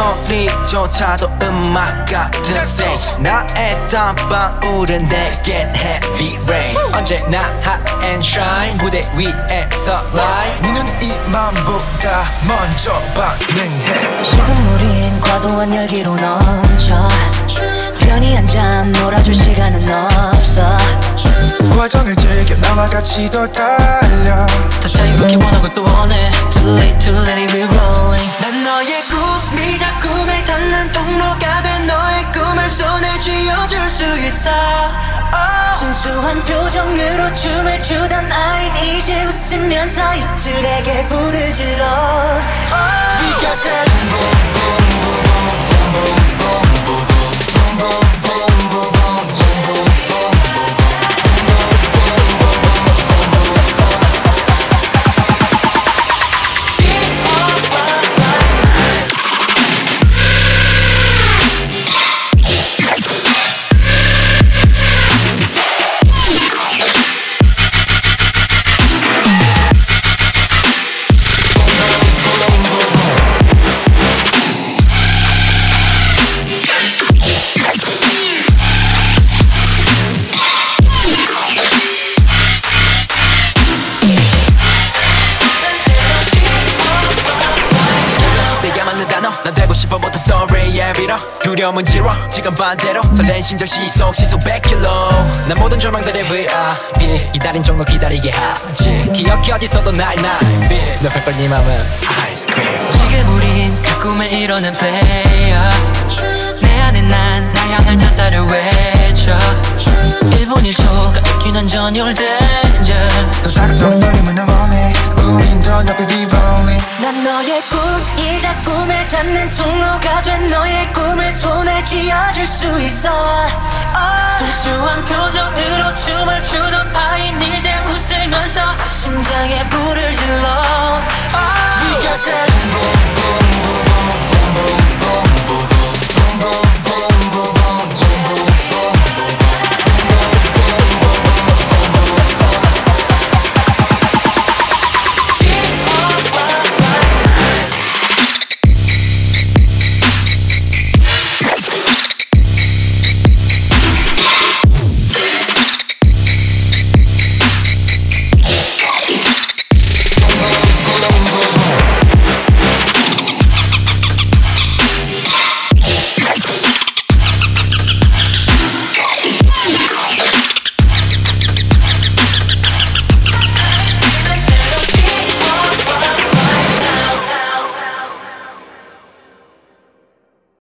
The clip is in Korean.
목소리조차도 음악 같은 stage. 나의 땀방울은 내겐 heavy rain. 언제나 hot and shine. 무대 위에서 live 니는 이 맘보다 먼저 반응해. 지금 우린 과도한 열기로 넘쳐. 편히 앉아 놀아줄 시간은 없어. 과정을 즐겨 나와 같이 더 달려. 다 자유롭게 원하고 또 원해. Too late too late we rolling 순수한 표정으로 춤을 추던 아인 이제 웃으면서 이들에게 불을 질러. We got that 내가 싶어 모두 sorry yeah 빌어. 두려움은 지워. 지금 반대로 설렌 심장 시속 시속 100km 난 모든 절망들의 VIP. 기다린 종로 기다리게 하지. 기억이 어디서도 나의 너갈걸 네 맘은 아이스크림 지금 우린 그 꿈을 이뤄낸 플레이어 내 안에 난날 향한 찬사를 외쳐. 1분 1초가 익히는 전율 danger. 더 작던 떨림은 꿈이자 꿈에 닿는 통로가 된 너의 꿈을 손에 쥐어줄 수 있어. 순수한 표정으로